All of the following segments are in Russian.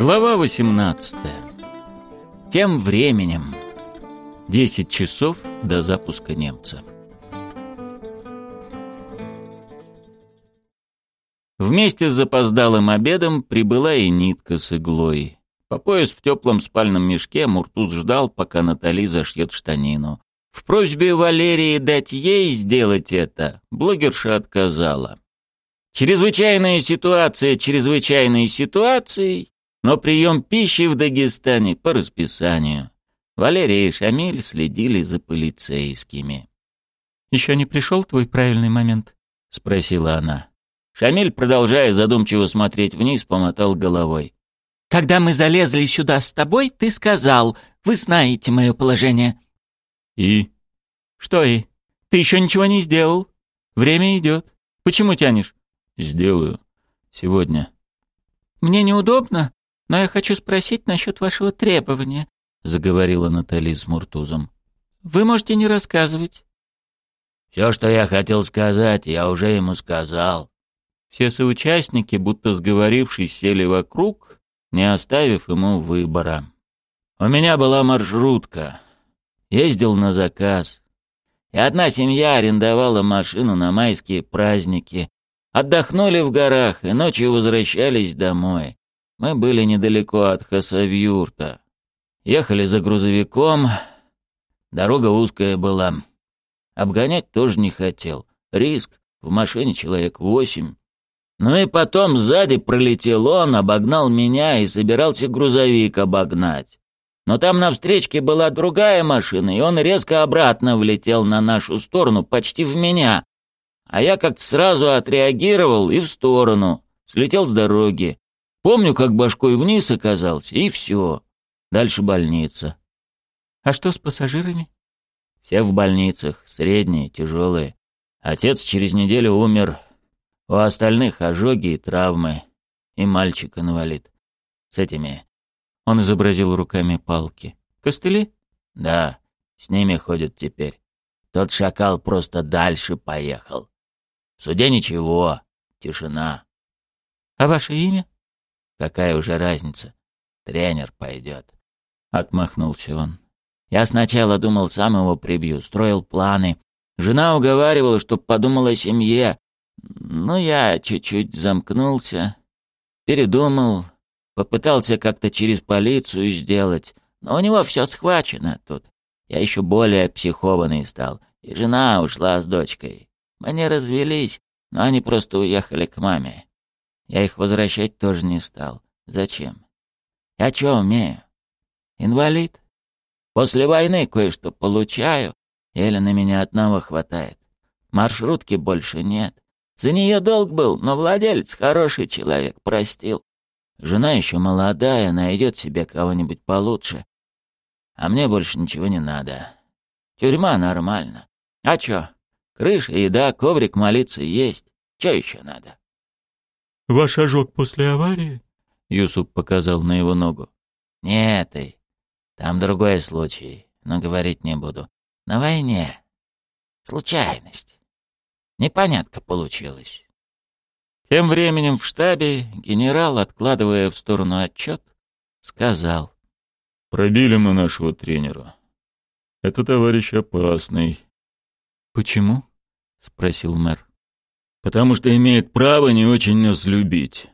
Глава 18. Тем временем. 10 часов до запуска немца. Вместе с запоздалым обедом прибыла и нитка с иглой. По пояс в теплом спальном мешке Муртуз ждал, пока Натали зашьет штанину. В просьбе Валерии дать ей сделать это блогерша отказала. Чрезвычайная ситуация чрезвычайной ситуацией, но прием пищи в Дагестане по расписанию. Валерия и Шамиль следили за полицейскими. «Еще не пришел твой правильный момент?» — спросила она. Шамиль, продолжая задумчиво смотреть вниз, помотал головой. «Когда мы залезли сюда с тобой, ты сказал, вы знаете мое положение». «И?» «Что и? Ты еще ничего не сделал. Время идет. Почему тянешь?» «Сделаю. Сегодня». «Мне неудобно, но я хочу спросить насчет вашего требования», — заговорила Натали с Муртузом. «Вы можете не рассказывать». «Все, что я хотел сказать, я уже ему сказал». Все соучастники, будто сговорившись, сели вокруг, не оставив ему выбора. «У меня была маршрутка. Ездил на заказ. И одна семья арендовала машину на майские праздники. Отдохнули в горах и ночью возвращались домой. Мы были недалеко от Хасавюрта. Ехали за грузовиком. Дорога узкая была. Обгонять тоже не хотел. Риск. В машине человек восемь. Ну и потом сзади пролетел он, обогнал меня и собирался грузовик обогнать. Но там на встречке была другая машина, и он резко обратно влетел на нашу сторону, почти в меня. А я как-то сразу отреагировал и в сторону. Слетел с дороги. Помню, как башкой вниз оказался, и все. Дальше больница. А что с пассажирами? Все в больницах, средние, тяжелые. Отец через неделю умер. У остальных ожоги и травмы. И мальчик-инвалид. С этими... Он изобразил руками палки. Костыли? Да, с ними ходят теперь. Тот шакал просто дальше поехал. В суде ничего, тишина. А ваше имя? Какая уже разница? Тренер пойдет. Отмахнулся он. Я сначала думал, сам его прибью, строил планы. Жена уговаривала, чтоб подумал о семье. Но я чуть-чуть замкнулся, передумал, попытался как-то через полицию сделать. Но у него все схвачено тут. Я еще более психованный стал. И жена ушла с дочкой. Мы не развелись, но они просто уехали к маме. Я их возвращать тоже не стал. Зачем? Я что умею? Инвалид? После войны кое-что получаю, еле на меня одного хватает. Маршрутки больше нет. За нее долг был, но владелец хороший человек, простил. Жена еще молодая, найдет себе кого-нибудь получше. А мне больше ничего не надо. Тюрьма нормально. А чё? Крыша, еда, коврик молиться есть. Чё еще надо? «Ваш ожог после аварии?» Юсуп показал на его ногу. «Нет, и там другой случай, но говорить не буду. На войне. Случайность. Непонятка получилась». Тем временем в штабе генерал, откладывая в сторону отчет, сказал. «Пробили мы нашего тренера. Это товарищ опасный». «Почему?» — спросил мэр потому что имеет право не очень нас любить.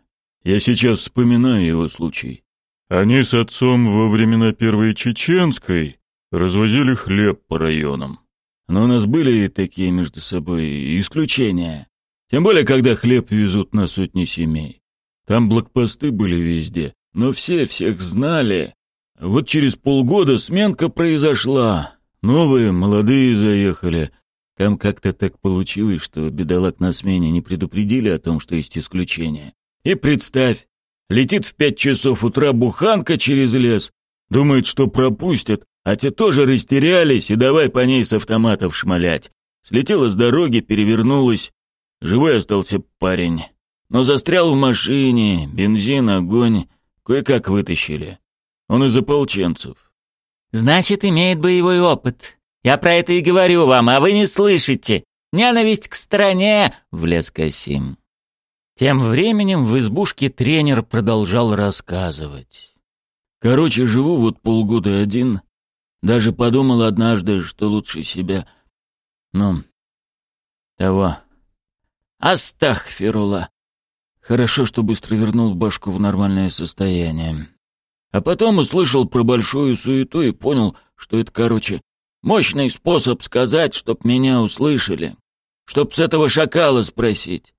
Я сейчас вспоминаю его случай. Они с отцом во времена Первой Чеченской развозили хлеб по районам. Но у нас были и такие между собой исключения. Тем более, когда хлеб везут на сотни семей. Там блокпосты были везде, но все всех знали. Вот через полгода сменка произошла. Новые, молодые заехали, там как-то так получилось, что бедолаг на смене не предупредили о том, что есть исключение. И представь, летит в пять часов утра буханка через лес, думает, что пропустят, а те тоже растерялись и давай по ней с автоматов шмалять. Слетела с дороги, перевернулась. Живой остался парень. Но застрял в машине, бензин, огонь. Кое-как вытащили. Он из ополченцев. «Значит, имеет боевой опыт», я про это и говорю вам, а вы не слышите. Ненависть к стране!» — влез Касим. Тем временем в избушке тренер продолжал рассказывать. Короче, живу вот полгода один. Даже подумал однажды, что лучше себя... Ну, того... Астахфирула. Хорошо, что быстро вернул башку в нормальное состояние. А потом услышал про большую суету и понял, что это, короче, мощный способ сказать, чтоб меня услышали. Чтоб с этого шакала спросить.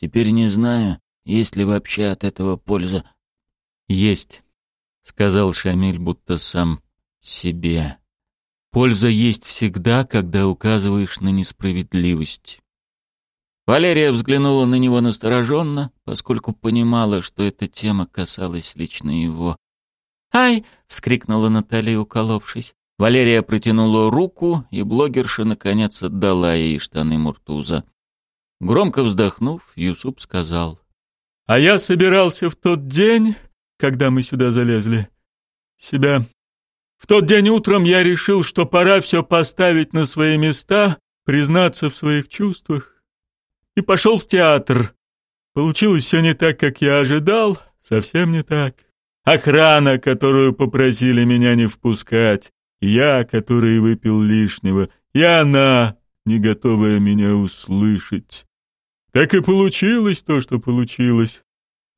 Теперь не знаю, есть ли вообще от этого польза. Есть, сказал Шамиль, будто сам себе. Польза есть всегда, когда указываешь на несправедливость. Валерия взглянула на него настороженно, поскольку понимала, что эта тема касалась лично его. «Ай!» — вскрикнула Наталья, уколовшись. Валерия протянула руку, и блогерша наконец отдала ей штаны Муртуза. Громко вздохнув, Юсуп сказал. «А я собирался в тот день, когда мы сюда залезли, себя... В тот день утром я решил, что пора все поставить на свои места, признаться в своих чувствах, и пошел в театр. Получилось все не так, как я ожидал, совсем не так. Охрана, которую попросили меня не впускать, я, который выпил лишнего, и она, не готовая меня услышать. Так и получилось то, что получилось.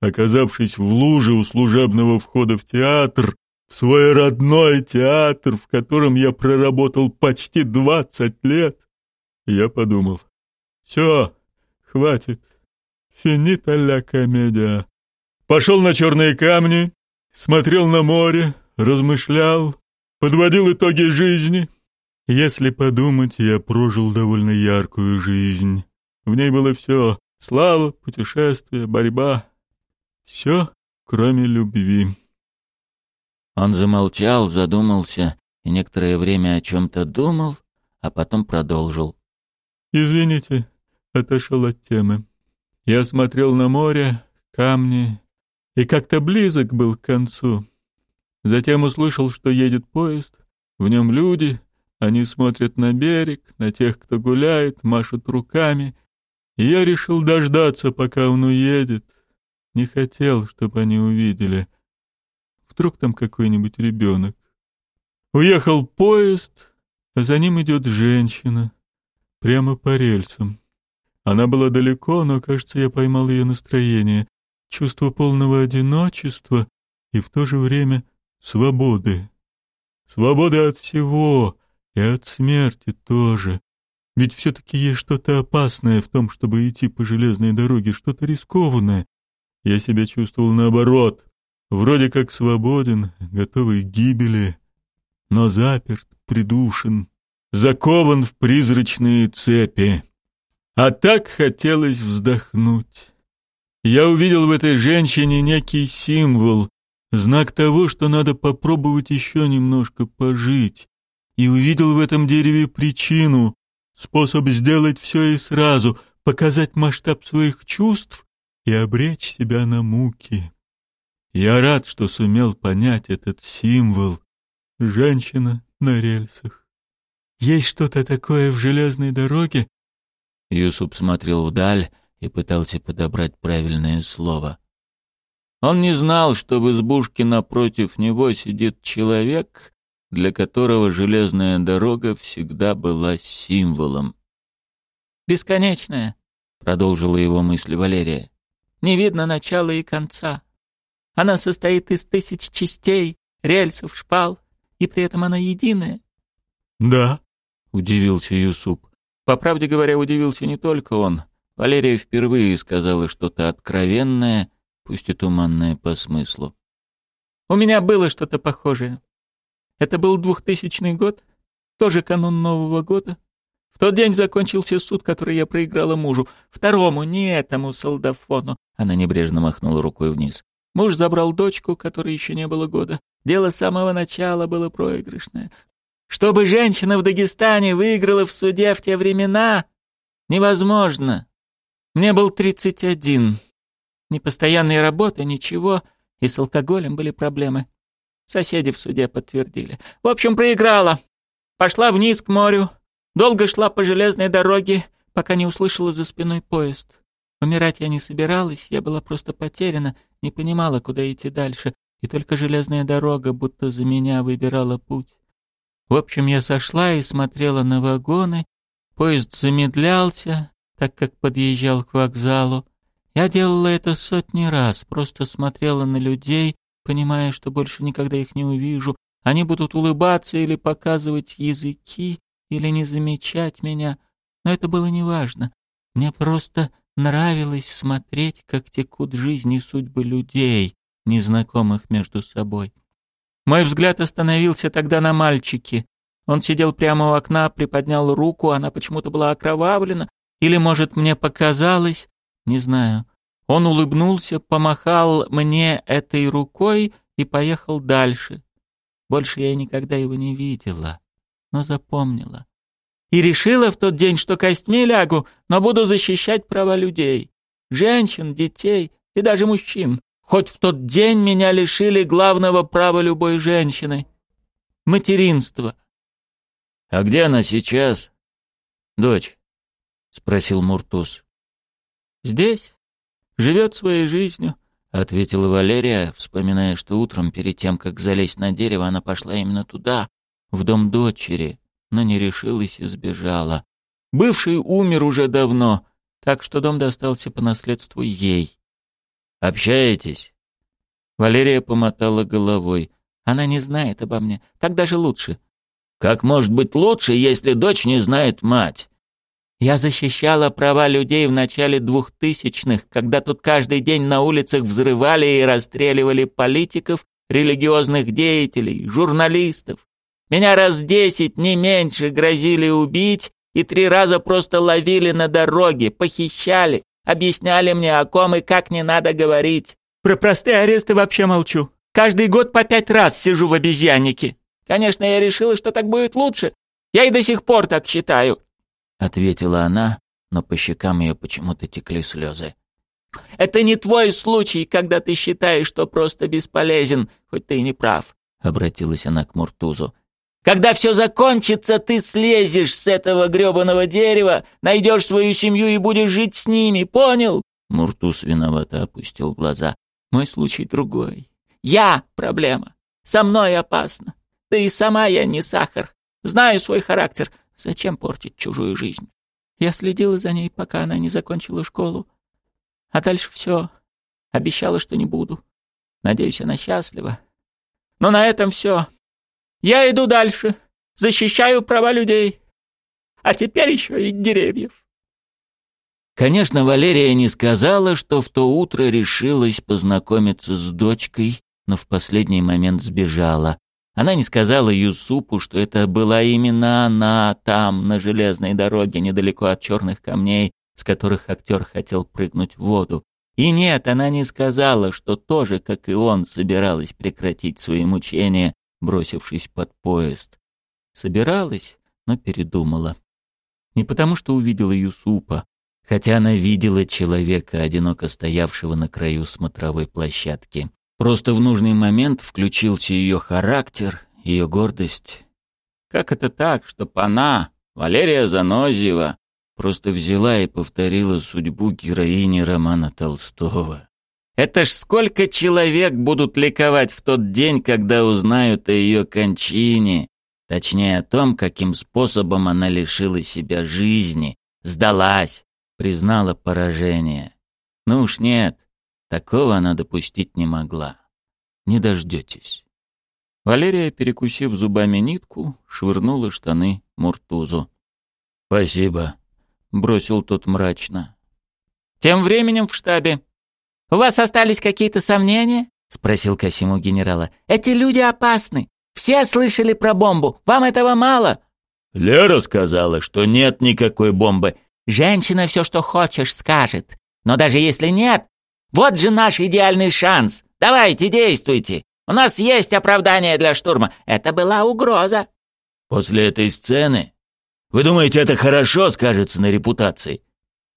Оказавшись в луже у служебного входа в театр, в свой родной театр, в котором я проработал почти двадцать лет, я подумал, все, хватит, финита ля комедия. Пошел на черные камни, смотрел на море, размышлял, подводил итоги жизни. Если подумать, я прожил довольно яркую жизнь. В ней было все — слава, путешествия, борьба. Все, кроме любви. Он замолчал, задумался и некоторое время о чем-то думал, а потом продолжил. «Извините, отошел от темы. Я смотрел на море, камни, и как-то близок был к концу. Затем услышал, что едет поезд, в нем люди, они смотрят на берег, на тех, кто гуляет, машут руками, и я решил дождаться, пока он уедет. Не хотел, чтобы они увидели. Вдруг там какой-нибудь ребенок. Уехал поезд, а за ним идет женщина, прямо по рельсам. Она была далеко, но, кажется, я поймал ее настроение. Чувство полного одиночества и в то же время свободы. Свободы от всего и от смерти тоже. Ведь все-таки есть что-то опасное в том, чтобы идти по железной дороге, что-то рискованное. Я себя чувствовал наоборот, вроде как свободен, готовый к гибели, но заперт, придушен, закован в призрачные цепи. А так хотелось вздохнуть. Я увидел в этой женщине некий символ, знак того, что надо попробовать еще немножко пожить, и увидел в этом дереве причину, способ сделать все и сразу, показать масштаб своих чувств и обречь себя на муки. Я рад, что сумел понять этот символ. Женщина на рельсах. Есть что-то такое в железной дороге, Юсуп смотрел вдаль и пытался подобрать правильное слово. Он не знал, что в избушке напротив него сидит человек, для которого железная дорога всегда была символом. «Бесконечная», — продолжила его мысль Валерия. «Не видно начала и конца. Она состоит из тысяч частей, рельсов, шпал, и при этом она единая». «Да», — удивился Юсуп. По правде говоря, удивился не только он. Валерия впервые сказала что-то откровенное, пусть и туманное по смыслу. «У меня было что-то похожее. Это был двухтысячный год, тоже канун Нового года. В тот день закончился суд, который я проиграла мужу. Второму, не этому солдафону». Она небрежно махнула рукой вниз. Муж забрал дочку, которой еще не было года. Дело с самого начала было проигрышное. Чтобы женщина в Дагестане выиграла в суде в те времена, невозможно. Мне был тридцать один. Ни постоянной работы, ничего, и с алкоголем были проблемы. Соседи в суде подтвердили. В общем, проиграла. Пошла вниз к морю. Долго шла по железной дороге, пока не услышала за спиной поезд. Умирать я не собиралась, я была просто потеряна, не понимала, куда идти дальше, и только железная дорога будто за меня выбирала путь. В общем, я сошла и смотрела на вагоны, поезд замедлялся, так как подъезжал к вокзалу. Я делала это сотни раз, просто смотрела на людей, понимая, что больше никогда их не увижу. Они будут улыбаться или показывать языки, или не замечать меня. Но это было неважно. Мне просто нравилось смотреть, как текут жизни и судьбы людей, незнакомых между собой. Мой взгляд остановился тогда на мальчике. Он сидел прямо у окна, приподнял руку, она почему-то была окровавлена, или, может, мне показалось, не знаю. Он улыбнулся, помахал мне этой рукой и поехал дальше. Больше я никогда его не видела, но запомнила. И решила в тот день, что костьми лягу, но буду защищать права людей. Женщин, детей и даже мужчин. Хоть в тот день меня лишили главного права любой женщины — материнства. — А где она сейчас, дочь? — спросил Муртуз. — Здесь. Живет своей жизнью, — ответила Валерия, вспоминая, что утром, перед тем, как залезть на дерево, она пошла именно туда, в дом дочери, но не решилась и сбежала. Бывший умер уже давно, так что дом достался по наследству ей. Общаетесь?» Валерия помотала головой. «Она не знает обо мне. Так даже лучше». «Как может быть лучше, если дочь не знает мать?» Я защищала права людей в начале двухтысячных, когда тут каждый день на улицах взрывали и расстреливали политиков, религиозных деятелей, журналистов. Меня раз десять, не меньше, грозили убить и три раза просто ловили на дороге, похищали, Объясняли мне, о ком и как не надо говорить. Про простые аресты вообще молчу. Каждый год по пять раз сижу в обезьяннике. Конечно, я решила, что так будет лучше. Я и до сих пор так считаю. Ответила она, но по щекам ее почему-то текли слезы. Это не твой случай, когда ты считаешь, что просто бесполезен, хоть ты и не прав. Обратилась она к Муртузу. Когда все закончится, ты слезешь с этого гребаного дерева, найдешь свою семью и будешь жить с ними, понял?» Муртус виновато опустил глаза. «Мой случай другой. Я проблема. Со мной опасно. Да и сама я не сахар. Знаю свой характер. Зачем портить чужую жизнь? Я следила за ней, пока она не закончила школу. А дальше все. Обещала, что не буду. Надеюсь, она счастлива. Но на этом все. Я иду дальше, защищаю права людей. А теперь еще и деревьев. Конечно, Валерия не сказала, что в то утро решилась познакомиться с дочкой, но в последний момент сбежала. Она не сказала Юсупу, что это была именно она там, на железной дороге, недалеко от черных камней, с которых актер хотел прыгнуть в воду. И нет, она не сказала, что тоже, как и он, собиралась прекратить свои мучения, бросившись под поезд. Собиралась, но передумала. Не потому, что увидела Юсупа, хотя она видела человека, одиноко стоявшего на краю смотровой площадки. Просто в нужный момент включился ее характер, ее гордость. Как это так, чтоб она, Валерия Занозьева, просто взяла и повторила судьбу героини романа Толстого? Это ж сколько человек будут ликовать в тот день, когда узнают о ее кончине, точнее о том, каким способом она лишила себя жизни, сдалась, признала поражение. Ну уж нет, такого она допустить не могла. Не дождетесь. Валерия, перекусив зубами нитку, швырнула штаны Муртузу. «Спасибо», — бросил тот мрачно. Тем временем в штабе «У вас остались какие-то сомнения?» — спросил Касиму генерала. «Эти люди опасны. Все слышали про бомбу. Вам этого мало?» «Лера сказала, что нет никакой бомбы». «Женщина все, что хочешь, скажет. Но даже если нет, вот же наш идеальный шанс. Давайте, действуйте. У нас есть оправдание для штурма. Это была угроза». «После этой сцены? Вы думаете, это хорошо скажется на репутации?»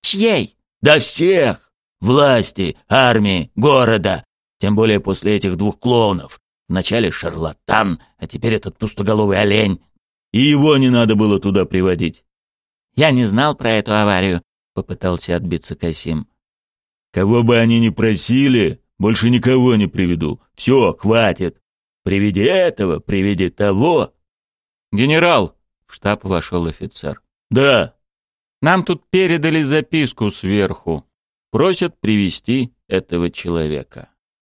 «Чьей?» «Да всех! власти, армии, города. Тем более после этих двух клоунов. Вначале шарлатан, а теперь этот пустоголовый олень. И его не надо было туда приводить. «Я не знал про эту аварию», — попытался отбиться Касим. Кого бы они ни просили, больше никого не приведу. Все, хватит. Приведи этого, приведи того. Генерал, в штаб вошел офицер. Да. Нам тут передали записку сверху. Просят привести этого человека.